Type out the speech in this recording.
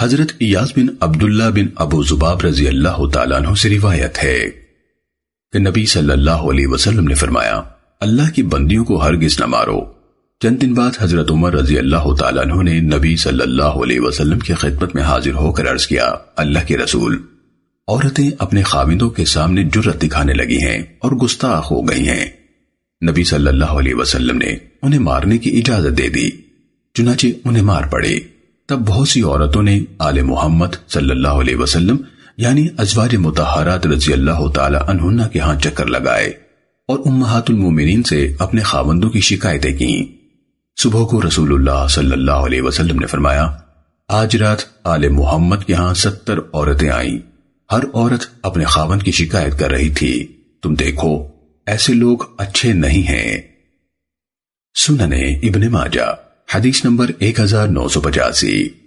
حضرت ایاز بن عبداللہ بن ابو زباب رضی اللہ تعالیٰ عنہ سے روایت ہے کہ نبی صلی اللہ علیہ وسلم نے فرمایا، اللہ کی بندیوں کو ہرگز نہ مارو۔ چند دن بعد حضرت عمر رضی اللہ تعالیٰ عنہ نے نبی صلی اللہ علیہ وسلم کی خدمت میں حاضر ہو کر عرض کیا، اللہ کے رسول۔ عورتیں اپنے خاوندوں کے سامنے جرت دکھانے لگی ہیں اور گستاخ ہو گئی ہیں۔ نبی صلی اللہ علیہ وسلم نے انہیں مارنے کی اجازت دے دی، چنانچہ انہیں مار پڑے۔ تب بہت سی عورتوں نے آل محمد صلی اللہ علیہ وسلم یعنی ازواج متحرات رضی اللہ تعالی عنہ کے ہاں چکر لگائے اور امہات المومنین سے اپنے خاوندوں کی شکایتیں کی صبح کو رسول اللہ صلی اللہ علیہ وسلم نے فرمایا، آج رات آل محمد کے ہاں ستر عورتیں آئیں۔ ہر عورت اپنے خاوند کی شکایت کر رہی تھی۔ تم دیکھو، ایسے لوگ اچھے نہیں ہیں۔ سننے ابن ماجہ۔ حدیث نمبر 1985